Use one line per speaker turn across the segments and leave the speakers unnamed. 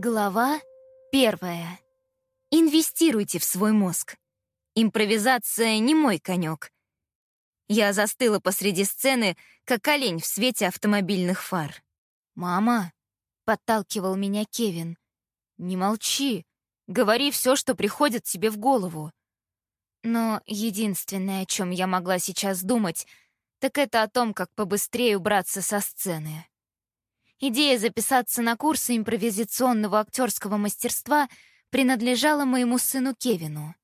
Глава первая. Инвестируйте в свой мозг. Импровизация не мой конек. Я застыла посреди сцены, как олень в свете автомобильных фар. «Мама», — подталкивал меня Кевин, — «не молчи. Говори все, что приходит тебе в голову». Но единственное, о чем я могла сейчас думать, так это о том, как побыстрее убраться со сцены. Идея записаться на курсы импровизационного актерского мастерства принадлежала моему сыну Кевину.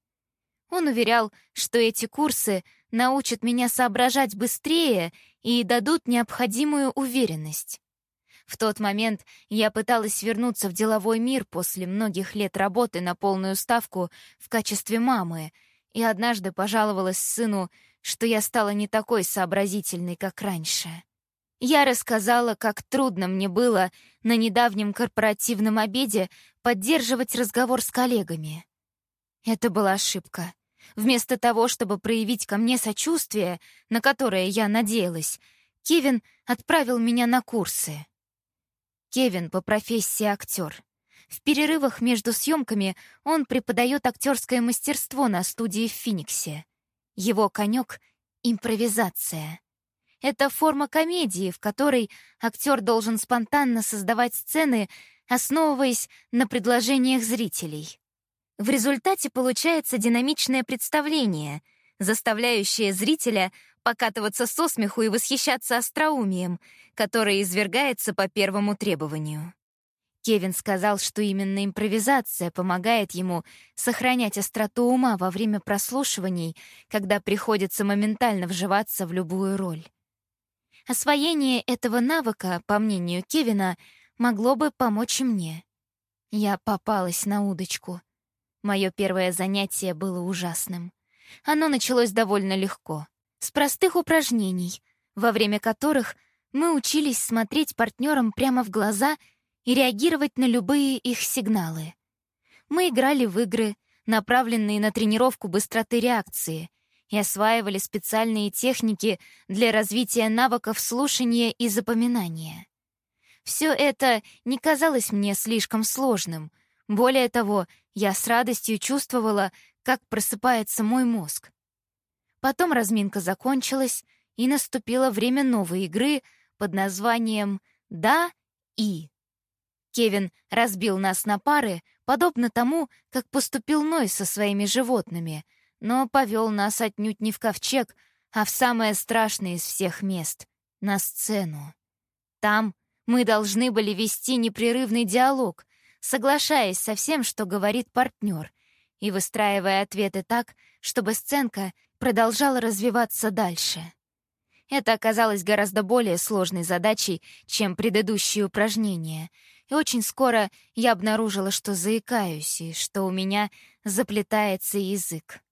Он уверял, что эти курсы научат меня соображать быстрее и дадут необходимую уверенность. В тот момент я пыталась вернуться в деловой мир после многих лет работы на полную ставку в качестве мамы и однажды пожаловалась сыну, что я стала не такой сообразительной, как раньше. Я рассказала, как трудно мне было на недавнем корпоративном обеде поддерживать разговор с коллегами. Это была ошибка. Вместо того, чтобы проявить ко мне сочувствие, на которое я надеялась, Кевин отправил меня на курсы. Кевин по профессии актер. В перерывах между съемками он преподает актерское мастерство на студии в Финиксе. Его конек — импровизация. Это форма комедии, в которой актер должен спонтанно создавать сцены, основываясь на предложениях зрителей. В результате получается динамичное представление, заставляющее зрителя покатываться со смеху и восхищаться остроумием, которое извергается по первому требованию. Кевин сказал, что именно импровизация помогает ему сохранять остроту ума во время прослушиваний, когда приходится моментально вживаться в любую роль. Освоение этого навыка, по мнению Кевина, могло бы помочь мне. Я попалась на удочку. Мое первое занятие было ужасным. Оно началось довольно легко, с простых упражнений, во время которых мы учились смотреть партнерам прямо в глаза и реагировать на любые их сигналы. Мы играли в игры, направленные на тренировку быстроты реакции — и осваивали специальные техники для развития навыков слушания и запоминания. Все это не казалось мне слишком сложным. Более того, я с радостью чувствовала, как просыпается мой мозг. Потом разминка закончилась, и наступило время новой игры под названием «Да и». Кевин разбил нас на пары, подобно тому, как поступил Ной со своими животными, но повел нас отнюдь не в ковчег, а в самое страшное из всех мест — на сцену. Там мы должны были вести непрерывный диалог, соглашаясь со всем, что говорит партнер, и выстраивая ответы так, чтобы сценка продолжала развиваться дальше. Это оказалось гораздо более сложной задачей, чем предыдущие упражнения, и очень скоро я обнаружила, что заикаюсь и что у меня заплетается язык.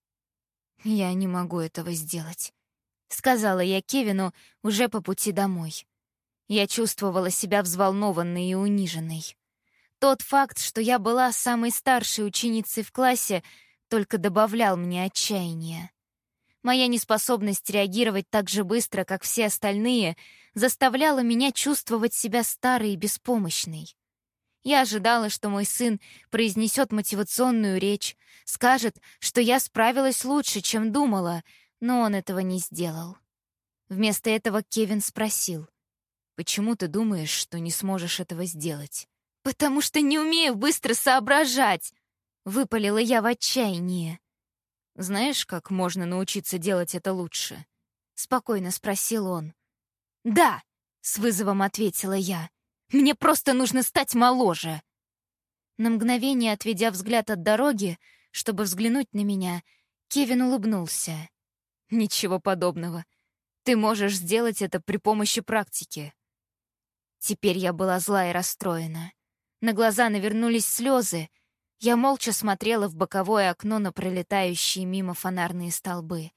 «Я не могу этого сделать», — сказала я Кевину уже по пути домой. Я чувствовала себя взволнованной и униженной. Тот факт, что я была самой старшей ученицей в классе, только добавлял мне отчаяния. Моя неспособность реагировать так же быстро, как все остальные, заставляла меня чувствовать себя старой и беспомощной. Я ожидала, что мой сын произнесет мотивационную речь, скажет, что я справилась лучше, чем думала, но он этого не сделал. Вместо этого Кевин спросил, «Почему ты думаешь, что не сможешь этого сделать?» «Потому что не умею быстро соображать!» — выпалила я в отчаянии. «Знаешь, как можно научиться делать это лучше?» — спокойно спросил он. «Да!» — с вызовом ответила я. Мне просто нужно стать моложе!» На мгновение, отведя взгляд от дороги, чтобы взглянуть на меня, Кевин улыбнулся. «Ничего подобного. Ты можешь сделать это при помощи практики». Теперь я была зла и расстроена. На глаза навернулись слезы. Я молча смотрела в боковое окно на пролетающие мимо фонарные столбы.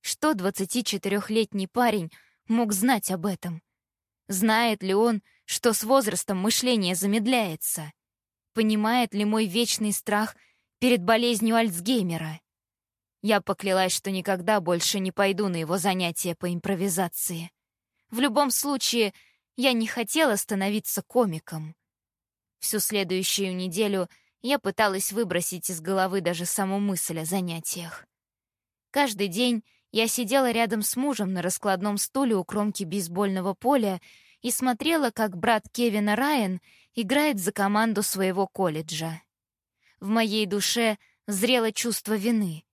Что 24-летний парень мог знать об этом? Знает ли он, что с возрастом мышление замедляется? Понимает ли мой вечный страх перед болезнью Альцгеймера? Я поклялась, что никогда больше не пойду на его занятия по импровизации. В любом случае, я не хотела становиться комиком. Всю следующую неделю я пыталась выбросить из головы даже саму мысль о занятиях. Каждый день я сидела рядом с мужем на раскладном стуле у кромки бейсбольного поля и смотрела, как брат Кевина Райан играет за команду своего колледжа. В моей душе зрело чувство вины.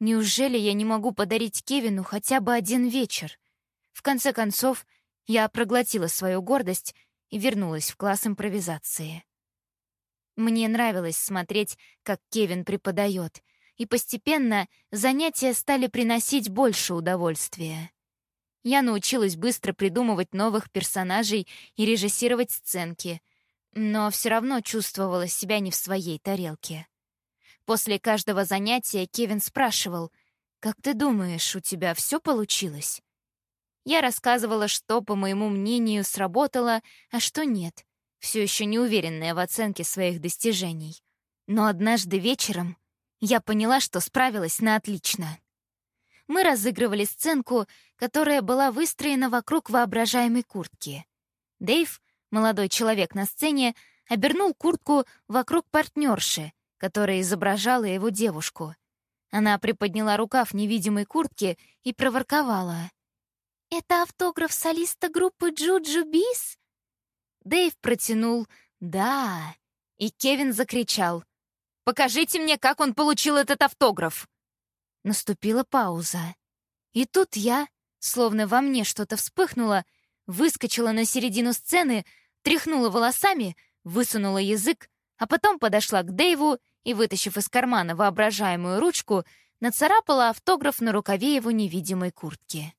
Неужели я не могу подарить Кевину хотя бы один вечер? В конце концов, я проглотила свою гордость и вернулась в класс импровизации. Мне нравилось смотреть, как Кевин преподает, и постепенно занятия стали приносить больше удовольствия. Я научилась быстро придумывать новых персонажей и режиссировать сценки, но все равно чувствовала себя не в своей тарелке. После каждого занятия Кевин спрашивал, «Как ты думаешь, у тебя все получилось?» Я рассказывала, что, по моему мнению, сработало, а что нет, все еще не уверенная в оценке своих достижений. Но однажды вечером я поняла, что справилась на отлично. Мы разыгрывали сценку, которая была выстроена вокруг воображаемой куртки. Дэйв, молодой человек на сцене, обернул куртку вокруг партнерши, которая изображала его девушку. Она приподняла рукав невидимой куртки и проворковала. «Это автограф солиста группы Джуджу Бис?» Дэйв протянул «Да», и Кевин закричал «Покажите мне, как он получил этот автограф!» Наступила пауза. И тут я, словно во мне что-то вспыхнуло, выскочила на середину сцены, тряхнула волосами, высунула язык, а потом подошла к Дэйву и, вытащив из кармана воображаемую ручку, нацарапала автограф на рукаве его невидимой куртки.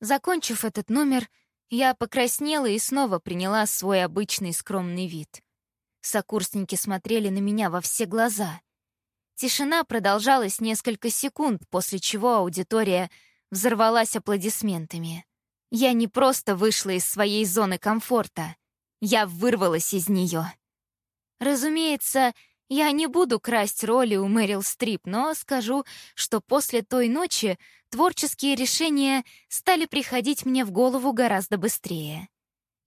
Закончив этот номер, я покраснела и снова приняла свой обычный скромный вид. Сокурсники смотрели на меня во все глаза. Тишина продолжалась несколько секунд, после чего аудитория взорвалась аплодисментами. Я не просто вышла из своей зоны комфорта, я вырвалась из нее. Разумеется, я не буду красть роли у Мэрил Стрип, но скажу, что после той ночи творческие решения стали приходить мне в голову гораздо быстрее.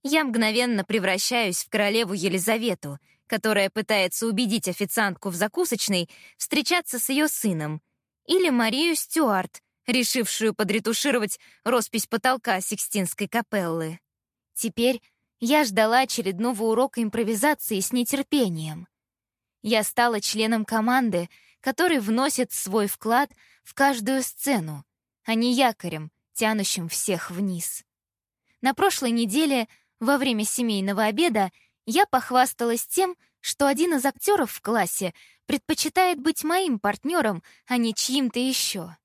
Я мгновенно превращаюсь в королеву Елизавету, которая пытается убедить официантку в закусочной встречаться с ее сыном, или Марию Стюарт, решившую подретушировать роспись потолка Сикстинской капеллы. Теперь я ждала очередного урока импровизации с нетерпением. Я стала членом команды, который вносит свой вклад в каждую сцену, а не якорем, тянущим всех вниз. На прошлой неделе, во время семейного обеда, я похвасталась тем, что один из актеров в классе предпочитает быть моим партнером, а не чьим-то еще.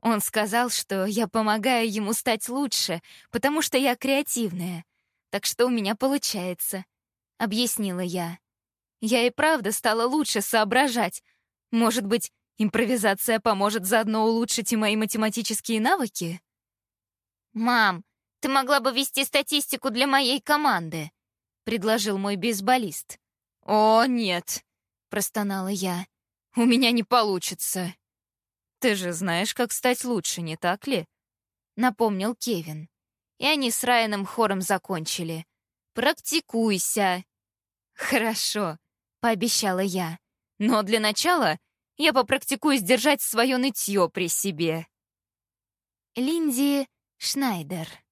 Он сказал, что я помогаю ему стать лучше, потому что я креативная. Так что у меня получается, — объяснила я. Я и правда стала лучше соображать. Может быть, импровизация поможет заодно улучшить и мои математические навыки? «Мам, ты могла бы вести статистику для моей команды», — предложил мой бейсболист. «О, нет», — простонала я. «У меня не получится». «Ты же знаешь, как стать лучше, не так ли?» — напомнил Кевин. И они с Райаном хором закончили. «Практикуйся». «Хорошо», пообещала я. «Но для начала я попрактикуюсь держать свое нытье при себе». Линди Шнайдер